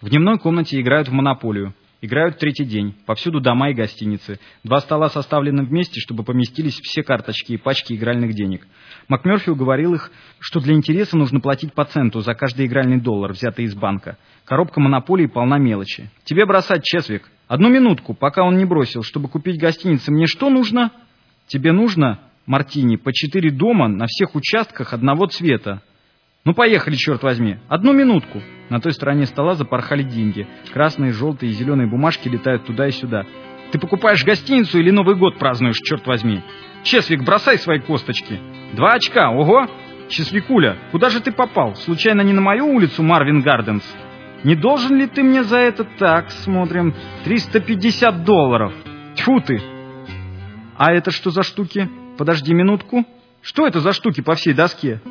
В дневной комнате играют в монополию. Играют третий день. Повсюду дома и гостиницы. Два стола составлены вместе, чтобы поместились все карточки и пачки игральных денег. МакМерфи уговорил их, что для интереса нужно платить по центу за каждый игральный доллар, взятый из банка. Коробка монополии полна мелочи. «Тебе бросать, Чесвик. Одну минутку, пока он не бросил, чтобы купить гостиницы. Мне что нужно?» «Тебе нужно, Мартини, по четыре дома на всех участках одного цвета. «Ну, поехали, черт возьми! Одну минутку!» На той стороне стола запорхали деньги. Красные, желтые и зеленые бумажки летают туда и сюда. «Ты покупаешь гостиницу или Новый год празднуешь, черт возьми?» «Чесвик, бросай свои косточки!» «Два очка, ого!» «Чесвикуля, куда же ты попал? Случайно не на мою улицу, Марвин Гарденс?» «Не должен ли ты мне за это так, смотрим, 350 долларов?» «Тьфу ты!» «А это что за штуки? Подожди минутку. Что это за штуки по всей доске?»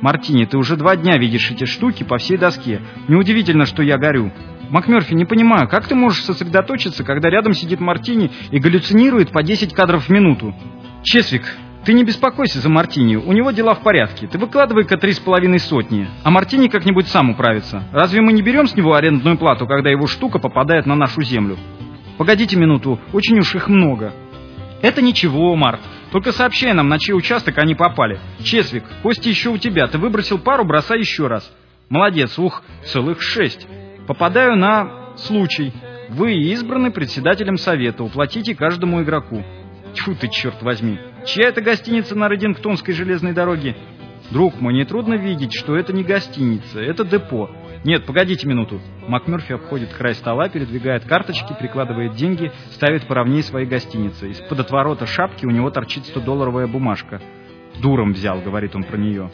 «Мартини, ты уже два дня видишь эти штуки по всей доске. Неудивительно, что я горю. МакМерфи, не понимаю, как ты можешь сосредоточиться, когда рядом сидит Мартини и галлюцинирует по 10 кадров в минуту? Чесвик, ты не беспокойся за Мартини, у него дела в порядке. Ты выкладывай-ка три с половиной сотни, а Мартини как-нибудь сам управится. Разве мы не берем с него арендную плату, когда его штука попадает на нашу землю? Погодите минуту, очень уж их много. Это ничего, Март. Только сообщай нам, на чей участок они попали. Чесвик, кости еще у тебя. Ты выбросил пару, бросай еще раз. Молодец, ух, целых шесть. Попадаю на случай. Вы избраны председателем совета. Уплатите каждому игроку. Тьфу ты, черт возьми. Чья это гостиница на Редингтонской железной дороге? Друг мой, нетрудно видеть, что это не гостиница, это депо. Нет, погодите минуту. МакМерфи обходит край стола, передвигает карточки, прикладывает деньги, ставит поровнее свои гостиницы. Из-под отворота шапки у него торчит 100-долларовая бумажка. «Дуром взял», — говорит он про нее.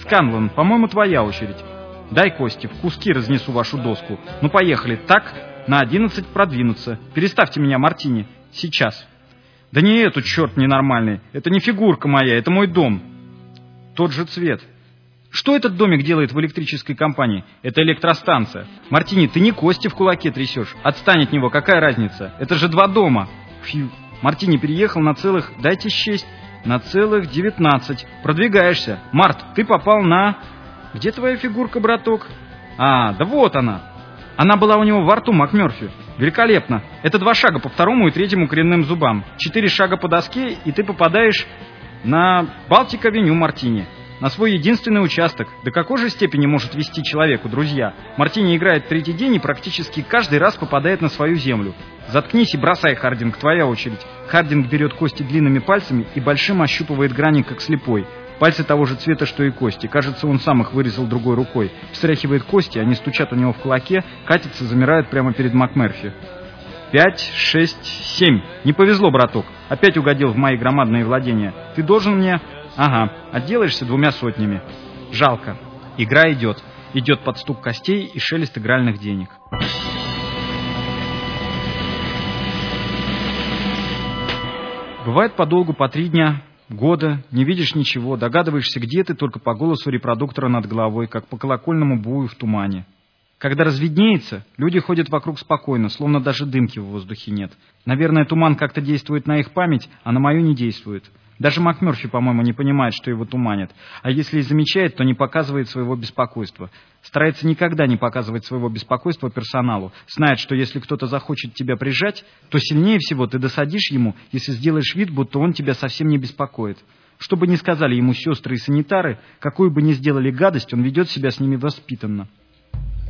«Сканлан, по-моему, твоя очередь. Дай кости, в куски разнесу вашу доску. Ну, поехали. Так, на одиннадцать продвинуться. Переставьте меня, Мартини. Сейчас». «Да не эту, черт ненормальный. Это не фигурка моя, это мой дом». «Тот же цвет». Что этот домик делает в электрической компании? Это электростанция. Мартини, ты не кости в кулаке трясешь. Отстань от него, какая разница? Это же два дома. Фью. Мартини переехал на целых, дайте счесть, на целых девятнадцать. Продвигаешься. Март, ты попал на... Где твоя фигурка, браток? А, да вот она. Она была у него во рту, МакМерфи. Великолепно. Это два шага по второму и третьему коренным зубам. Четыре шага по доске, и ты попадаешь на Балтик-авеню Мартини на свой единственный участок. До какой же степени может вести человеку, друзья? Мартини играет третий день и практически каждый раз попадает на свою землю. Заткнись и бросай, Хардинг, твоя очередь. Хардинг берет кости длинными пальцами и большим ощупывает грани, как слепой. Пальцы того же цвета, что и кости. Кажется, он сам их вырезал другой рукой. Встряхивает кости, они стучат у него в кулаке, катятся, замирают прямо перед МакМерфи. Пять, шесть, семь. Не повезло, браток. Опять угодил в мои громадные владения. Ты должен мне Ага, отделаешься двумя сотнями. Жалко. Игра идет. Идет под стук костей и шелест игральных денег. Бывает подолгу по три дня, года, не видишь ничего, догадываешься, где ты, только по голосу репродуктора над головой, как по колокольному бую в тумане. Когда разведнеется, люди ходят вокруг спокойно, словно даже дымки в воздухе нет. Наверное, туман как-то действует на их память, а на мою не действует. Даже МакМерфи, по-моему, не понимает, что его туманит. А если и замечает, то не показывает своего беспокойства. Старается никогда не показывать своего беспокойства персоналу. Знает, что если кто-то захочет тебя прижать, то сильнее всего ты досадишь ему, если сделаешь вид, будто он тебя совсем не беспокоит. Что бы ни сказали ему сестры и санитары, какую бы ни сделали гадость, он ведет себя с ними воспитанно.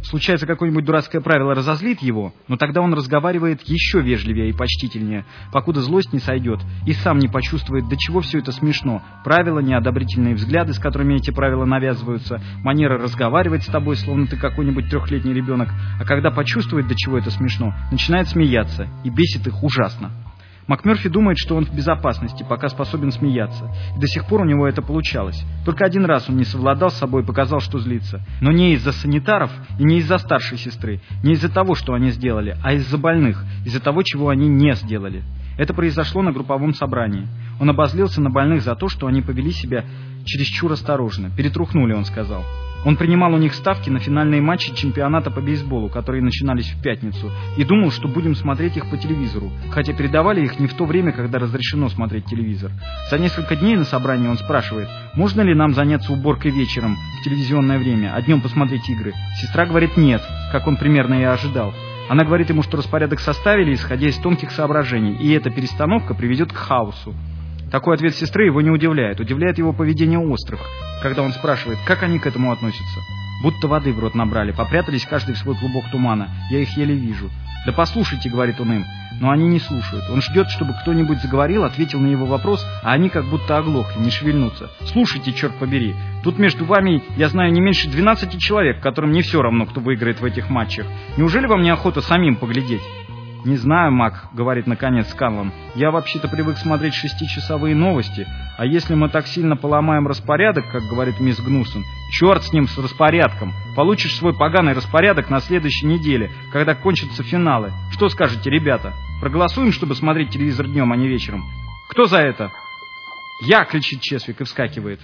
Случается, какое-нибудь дурацкое правило разозлит его, но тогда он разговаривает еще вежливее и почтительнее, покуда злость не сойдет, и сам не почувствует, до чего все это смешно. Правила, неодобрительные взгляды, с которыми эти правила навязываются, манера разговаривать с тобой, словно ты какой-нибудь трехлетний ребенок, а когда почувствует, до чего это смешно, начинает смеяться, и бесит их ужасно. МакМерфи думает, что он в безопасности, пока способен смеяться. И до сих пор у него это получалось. Только один раз он не совладал с собой и показал, что злится. Но не из-за санитаров и не из-за старшей сестры, не из-за того, что они сделали, а из-за больных, из-за того, чего они не сделали. Это произошло на групповом собрании. Он обозлился на больных за то, что они повели себя чересчур осторожно. Перетрухнули, он сказал. Он принимал у них ставки на финальные матчи чемпионата по бейсболу, которые начинались в пятницу, и думал, что будем смотреть их по телевизору, хотя передавали их не в то время, когда разрешено смотреть телевизор. За несколько дней на собрании он спрашивает, можно ли нам заняться уборкой вечером в телевизионное время, а днем посмотреть игры. Сестра говорит нет, как он примерно и ожидал. Она говорит ему, что распорядок составили, исходя из тонких соображений, и эта перестановка приведет к хаосу. Такой ответ сестры его не удивляет. Удивляет его поведение острых, когда он спрашивает, как они к этому относятся. Будто воды в рот набрали, попрятались каждый в свой клубок тумана. Я их еле вижу. «Да послушайте», — говорит он им, но они не слушают. Он ждет, чтобы кто-нибудь заговорил, ответил на его вопрос, а они как будто оглохли, не шевельнутся. «Слушайте, черт побери, тут между вами, я знаю, не меньше 12 человек, которым не все равно, кто выиграет в этих матчах. Неужели вам не охота самим поглядеть?» «Не знаю, Мак», — говорит наконец Сканлан. «Я вообще-то привык смотреть шестичасовые новости, а если мы так сильно поломаем распорядок, как говорит мисс Гнусон, черт с ним, с распорядком. Получишь свой поганый распорядок на следующей неделе, когда кончатся финалы. Что скажете, ребята? Проголосуем, чтобы смотреть телевизор днем, а не вечером? Кто за это?» «Я!» — кричит Чесвик и вскакивает.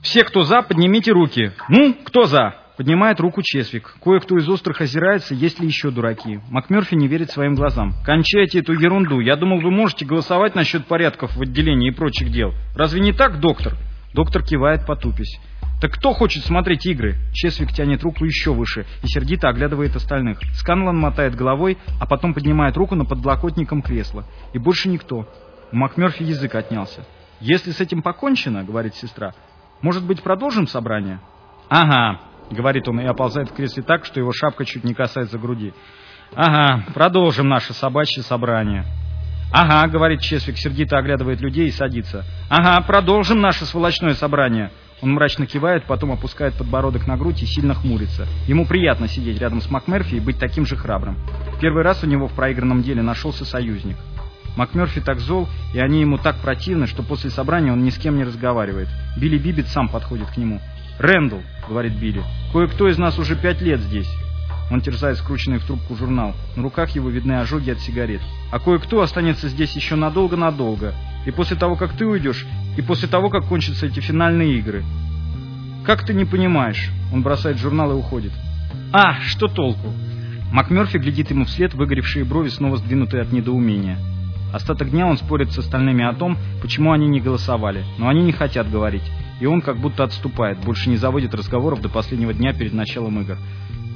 «Все, кто за, поднимите руки. Ну, кто за?» Поднимает руку Чесвик. Кое-кто из острых озирается, есть ли еще дураки. МакМерфи не верит своим глазам. «Кончайте эту ерунду. Я думал, вы можете голосовать насчет порядков в отделении и прочих дел. Разве не так, доктор?» Доктор кивает, потупись. «Так кто хочет смотреть игры?» Чесвик тянет руку еще выше и сердито оглядывает остальных. Сканлан мотает головой, а потом поднимает руку на подлокотником кресла. И больше никто. У МакМерфи язык отнялся. «Если с этим покончено, — говорит сестра, — может быть, продолжим собрание?» «Ага, — говорит он и оползает в кресле так, что его шапка чуть не касается груди. «Ага, продолжим наше собачье собрание». «Ага», — говорит Чесвик, сердито оглядывает людей и садится. «Ага, продолжим наше сволочное собрание». Он мрачно кивает, потом опускает подбородок на грудь и сильно хмурится. Ему приятно сидеть рядом с МакМерфи и быть таким же храбрым. Первый раз у него в проигранном деле нашелся союзник. МакМерфи так зол, и они ему так противны, что после собрания он ни с кем не разговаривает. Билли Бибит сам подходит к нему. «Рэндалл», — говорит Билли, — «кое-кто из нас уже пять лет здесь». Он терзает скрученный в трубку журнал. На руках его видны ожоги от сигарет. «А кое-кто останется здесь еще надолго-надолго. И после того, как ты уйдешь, и после того, как кончатся эти финальные игры». «Как ты не понимаешь?» Он бросает журнал и уходит. «А, что толку?» МакМерфи глядит ему вслед, выгоревшие брови снова сдвинутые от недоумения. Остаток дня он спорит с остальными о том, почему они не голосовали, но они не хотят говорить и он как будто отступает, больше не заводит разговоров до последнего дня перед началом игр.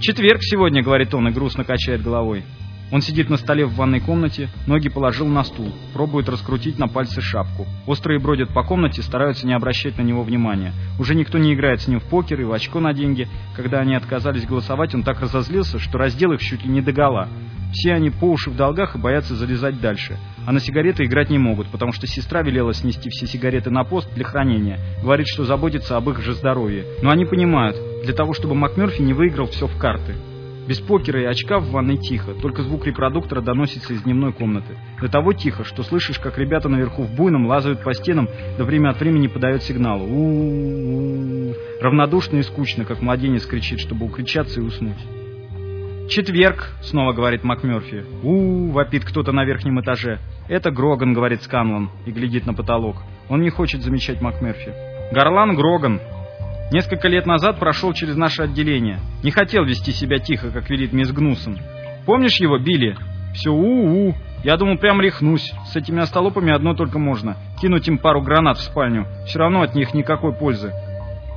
«Четверг сегодня», — говорит он и грустно качает головой. Он сидит на столе в ванной комнате, ноги положил на стул, пробует раскрутить на пальце шапку. Острые бродят по комнате, стараются не обращать на него внимания. Уже никто не играет с ним в покер и в очко на деньги. Когда они отказались голосовать, он так разозлился, что раздел их чуть ли не догола. Все они по уши в долгах и боятся залезать дальше. А на сигареты играть не могут, потому что сестра велела снести все сигареты на пост для хранения. Говорит, что заботится об их же здоровье. Но они понимают, для того, чтобы МакМерфи не выиграл все в карты. Без покера и очка в ванной тихо, только звук репродуктора доносится из дневной комнаты. До того тихо, что слышишь, как ребята наверху в буйном лазают по стенам, да время от времени подают сигнал. у у, -у. Равнодушно и скучно, как младенец кричит, чтобы укричаться и уснуть. «Четверг», — снова говорит МакМерфи. у, -у вопит кто-то на верхнем этаже. «Это Гроган», — говорит Сканлан и глядит на потолок. Он не хочет замечать МакМерфи. «Горлан Гроган». Несколько лет назад прошел через наше отделение. Не хотел вести себя тихо, как велит мисс Гнусон. Помнишь его, Билли? Все у-у. Я думал, прям рехнусь. С этими остолопами одно только можно. Кинуть им пару гранат в спальню. Все равно от них никакой пользы.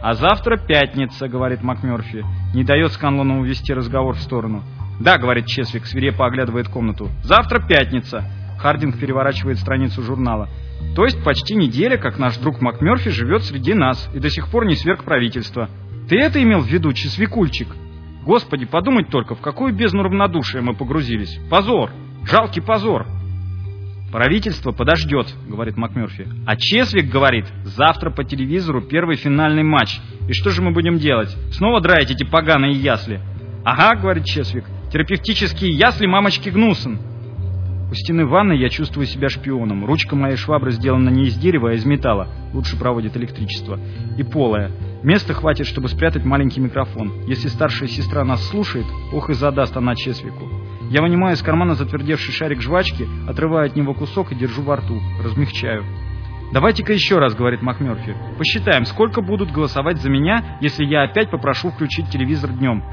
«А завтра пятница», — говорит МакМерфи. Не дает Сканлону увести разговор в сторону. «Да», — говорит Чесвик, свирепо оглядывает комнату. «Завтра пятница». Хардинг переворачивает страницу журнала. «То есть почти неделя, как наш друг МакМерфи живет среди нас и до сих пор не сверг правительства. Ты это имел в виду, Чесвикульчик? Господи, подумать только, в какую бездну равнодушия мы погрузились. Позор! Жалкий позор!» «Правительство подождет», — говорит МакМерфи. А Чесвик говорит, завтра по телевизору первый финальный матч. И что же мы будем делать? Снова драить эти поганые ясли? «Ага», — говорит Чесвик, — «терапевтические ясли мамочки Гнусен». У стены ванной я чувствую себя шпионом. Ручка моей швабры сделана не из дерева, а из металла. Лучше проводит электричество. И полая. Места хватит, чтобы спрятать маленький микрофон. Если старшая сестра нас слушает, ох и задаст она Чесвику. Я вынимаю из кармана затвердевший шарик жвачки, отрываю от него кусок и держу во рту. Размягчаю. «Давайте-ка еще раз», — говорит МакМерфи. «Посчитаем, сколько будут голосовать за меня, если я опять попрошу включить телевизор днем».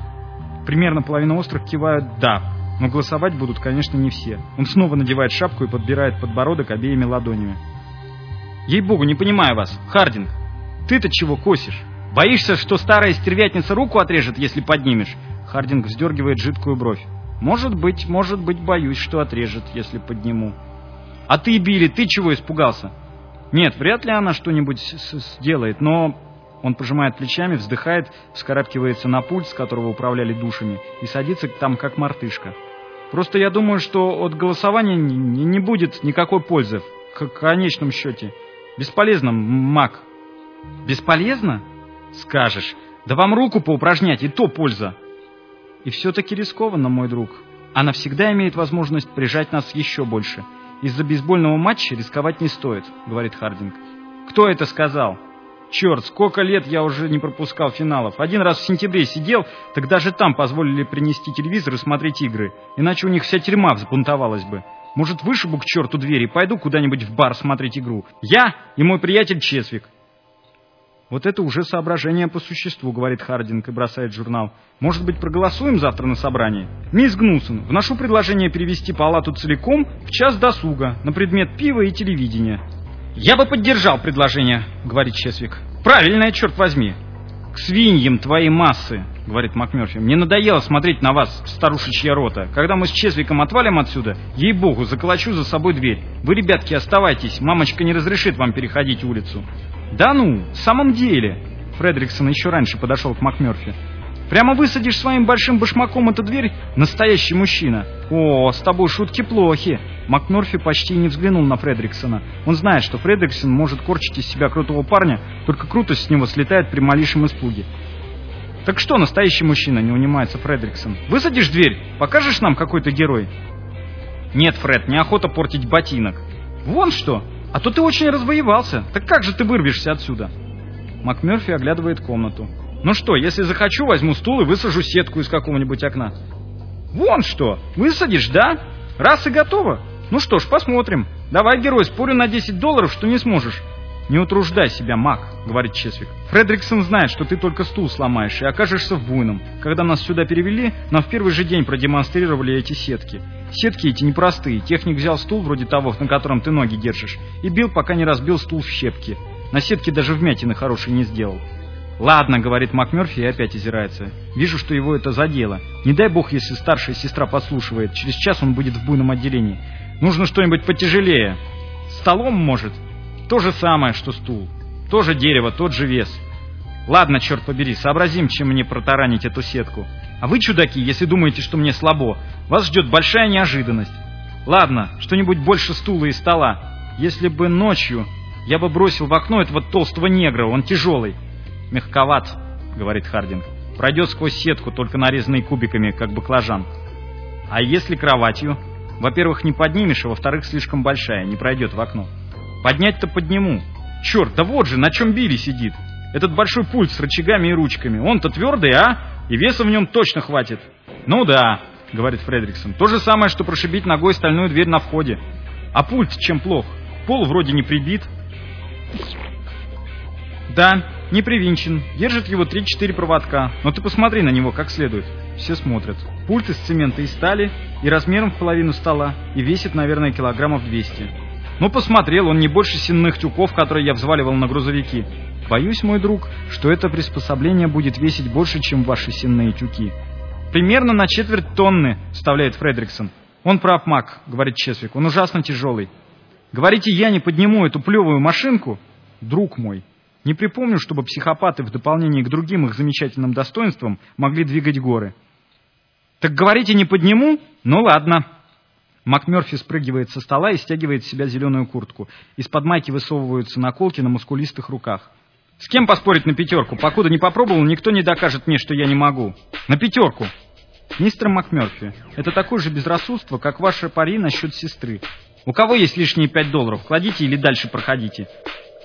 Примерно половина острых кивают «да», но голосовать будут, конечно, не все. Он снова надевает шапку и подбирает подбородок обеими ладонями. «Ей-богу, не понимаю вас. Хардинг, ты-то чего косишь? Боишься, что старая стервятница руку отрежет, если поднимешь?» Хардинг вздергивает жидкую бровь. «Может быть, может быть, боюсь, что отрежет, если подниму». «А ты, Билли, ты чего испугался?» «Нет, вряд ли она что-нибудь сделает, но он пожимает плечами, вздыхает, вскарабкивается на пульт, с которого управляли душами, и садится там, как мартышка. Просто я думаю, что от голосования не, будет никакой пользы в конечном счете. Бесполезно, маг. Бесполезно? Скажешь. Да вам руку поупражнять, и то польза. И все-таки рискованно, мой друг. Она всегда имеет возможность прижать нас еще больше. Из-за бейсбольного матча рисковать не стоит, говорит Хардинг. Кто это сказал? Черт, сколько лет я уже не пропускал финалов. Один раз в сентябре сидел, так даже там позволили принести телевизор и смотреть игры. Иначе у них вся тюрьма взбунтовалась бы. Может, вышибу к черту двери и пойду куда-нибудь в бар смотреть игру. Я и мой приятель Чесвик. Вот это уже соображение по существу, говорит Хардинг и бросает журнал. Может быть, проголосуем завтра на собрании? Мисс Гнусон, вношу предложение перевести палату целиком в час досуга на предмет пива и телевидения. «Я бы поддержал предложение», — говорит Чесвик. «Правильное, черт возьми». «К свиньям твои массы», — говорит МакМерфи. «Мне надоело смотреть на вас, старушечья рота. Когда мы с Чесвиком отвалим отсюда, ей-богу, заколочу за собой дверь. Вы, ребятки, оставайтесь, мамочка не разрешит вам переходить улицу». «Да ну, в самом деле...» Фредриксон еще раньше подошел к МакМерфи. Прямо высадишь своим большим башмаком эту дверь, настоящий мужчина. О, с тобой шутки плохи. МакНорфи почти не взглянул на Фредриксона. Он знает, что Фредриксон может корчить из себя крутого парня, только крутость с него слетает при малейшем испуге. «Так что, настоящий мужчина?» — не унимается Фредриксон. «Высадишь дверь? Покажешь нам, какой то герой?» «Нет, Фред, неохота портить ботинок». «Вон что! А то ты очень развоевался. Так как же ты вырвешься отсюда?» МакМерфи оглядывает комнату. Ну что, если захочу, возьму стул и высажу сетку из какого-нибудь окна. Вон что, высадишь, да? Раз и готово. Ну что ж, посмотрим. Давай, герой, спорю на 10 долларов, что не сможешь. «Не утруждай себя, маг», — говорит Чесвик. «Фредриксон знает, что ты только стул сломаешь и окажешься в буйном. Когда нас сюда перевели, нам в первый же день продемонстрировали эти сетки. Сетки эти непростые. Техник взял стул вроде того, на котором ты ноги держишь, и бил, пока не разбил стул в щепки. На сетке даже вмятины хорошие не сделал. «Ладно», — говорит МакМерфи и опять озирается. «Вижу, что его это задело. Не дай бог, если старшая сестра подслушивает. Через час он будет в буйном отделении. Нужно что-нибудь потяжелее. Столом, может? То же самое, что стул. Тоже дерево, тот же вес. Ладно, черт побери, сообразим, чем мне протаранить эту сетку. А вы, чудаки, если думаете, что мне слабо, вас ждет большая неожиданность. Ладно, что-нибудь больше стула и стола. Если бы ночью я бы бросил в окно этого толстого негра, он тяжелый. «Мягковат», — говорит Хардинг. «Пройдет сквозь сетку, только нарезанный кубиками, как баклажан». «А если кроватью?» «Во-первых, не поднимешь, а во-вторых, слишком большая, не пройдет в окно». «Поднять-то подниму». «Черт, да вот же, на чем Билли сидит. Этот большой пульт с рычагами и ручками. Он-то твердый, а? И веса в нем точно хватит». «Ну да», — говорит Фредриксон. «То же самое, что прошибить ногой стальную дверь на входе. А пульт чем плох? Пол вроде не прибит». «Да, не привинчен. Держит его 3-4 проводка. Но ты посмотри на него как следует. Все смотрят. Пульт из цемента и стали, и размером в половину стола, и весит, наверное, килограммов 200. Ну, посмотрел, он не больше сенных тюков, которые я взваливал на грузовики. Боюсь, мой друг, что это приспособление будет весить больше, чем ваши сенные тюки. Примерно на четверть тонны, вставляет Фредриксон. Он прав, Мак, говорит Чесвик, он ужасно тяжелый. Говорите, я не подниму эту плевую машинку? Друг мой, не припомню, чтобы психопаты в дополнение к другим их замечательным достоинствам могли двигать горы. «Так говорите, не подниму? Ну ладно». МакМерфи спрыгивает со стола и стягивает с себя зеленую куртку. Из-под майки высовываются наколки на мускулистых руках. «С кем поспорить на пятерку? Покуда не попробовал, никто не докажет мне, что я не могу. На пятерку!» «Мистер МакМерфи, это такое же безрассудство, как ваше пари насчет сестры. У кого есть лишние пять долларов, кладите или дальше проходите.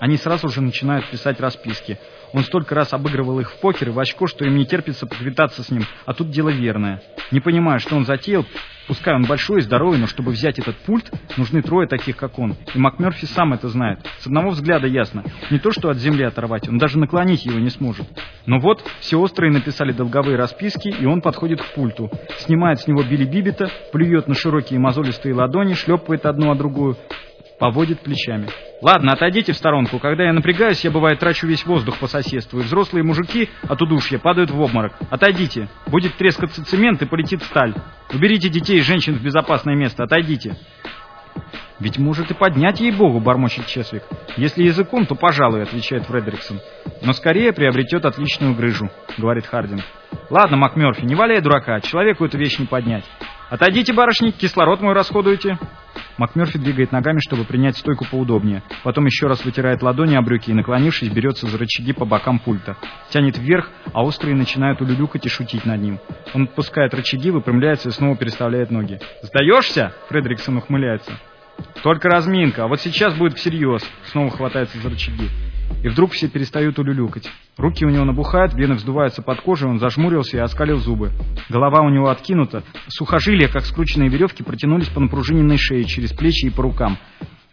Они сразу же начинают писать расписки. Он столько раз обыгрывал их в покер и в очко, что им не терпится поквитаться с ним, а тут дело верное. Не понимая, что он затеял, Пускай он большой и здоровый, но чтобы взять этот пульт, нужны трое таких, как он. И МакМерфи сам это знает. С одного взгляда ясно. Не то, что от земли оторвать, он даже наклонить его не сможет. Но вот, все острые написали долговые расписки, и он подходит к пульту. Снимает с него Билли Бибита, плюет на широкие мозолистые ладони, шлепывает одну о другую, поводит плечами. Ладно, отойдите в сторонку. Когда я напрягаюсь, я, бывает, трачу весь воздух по соседству, и взрослые мужики от удушья падают в обморок. Отойдите. Будет трескаться цемент и полетит сталь. Уберите детей и женщин в безопасное место. Отойдите. «Ведь может и поднять ей-богу», — бормочет Чесвик. «Если языком, то пожалуй», — отвечает Фредериксон. «Но скорее приобретет отличную грыжу», — говорит Хардин. «Ладно, МакМёрфи, не валяй дурака, человеку эту вещь не поднять. Отойдите, барышни, кислород мой расходуете». МакМерфи двигает ногами, чтобы принять стойку поудобнее. Потом еще раз вытирает ладони о брюки и, наклонившись, берется за рычаги по бокам пульта. Тянет вверх, а острые начинают улюлюкать и шутить над ним. Он отпускает рычаги, выпрямляется и снова переставляет ноги. «Сдаешься?» — Фредериксон ухмыляется. «Только разминка, а вот сейчас будет всерьез!» Снова хватается за рычаги. И вдруг все перестают улюлюкать. Руки у него набухают, вены вздуваются под кожей, он зажмурился и оскалил зубы. Голова у него откинута, сухожилия, как скрученные веревки, протянулись по напружиненной шее, через плечи и по рукам.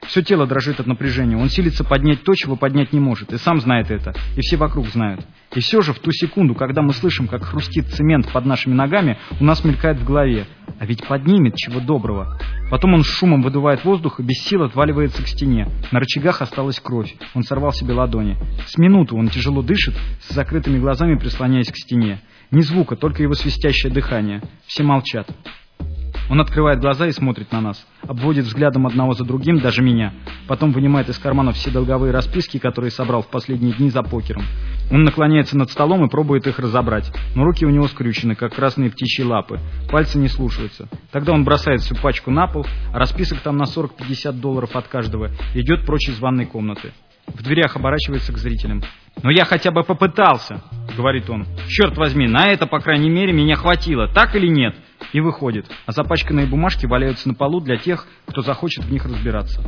Все тело дрожит от напряжения. Он силится поднять то, чего поднять не может. И сам знает это. И все вокруг знают. И все же в ту секунду, когда мы слышим, как хрустит цемент под нашими ногами, у нас мелькает в голове. А ведь поднимет чего доброго. Потом он с шумом выдувает воздух и без сил отваливается к стене. На рычагах осталась кровь. Он сорвал себе ладони. С минуту он тяжело дышит, с закрытыми глазами прислоняясь к стене. Ни звука, только его свистящее дыхание. Все молчат. Он открывает глаза и смотрит на нас. Обводит взглядом одного за другим, даже меня. Потом вынимает из кармана все долговые расписки, которые собрал в последние дни за покером. Он наклоняется над столом и пробует их разобрать. Но руки у него скрючены, как красные птичьи лапы. Пальцы не слушаются. Тогда он бросает всю пачку на пол, а расписок там на 40-50 долларов от каждого, идет прочь из ванной комнаты. В дверях оборачивается к зрителям. «Но я хотя бы попытался», — говорит он. «Черт возьми, на это, по крайней мере, меня хватило, так или нет?» И выходит, а запачканные бумажки валяются на полу для тех, кто захочет в них разбираться.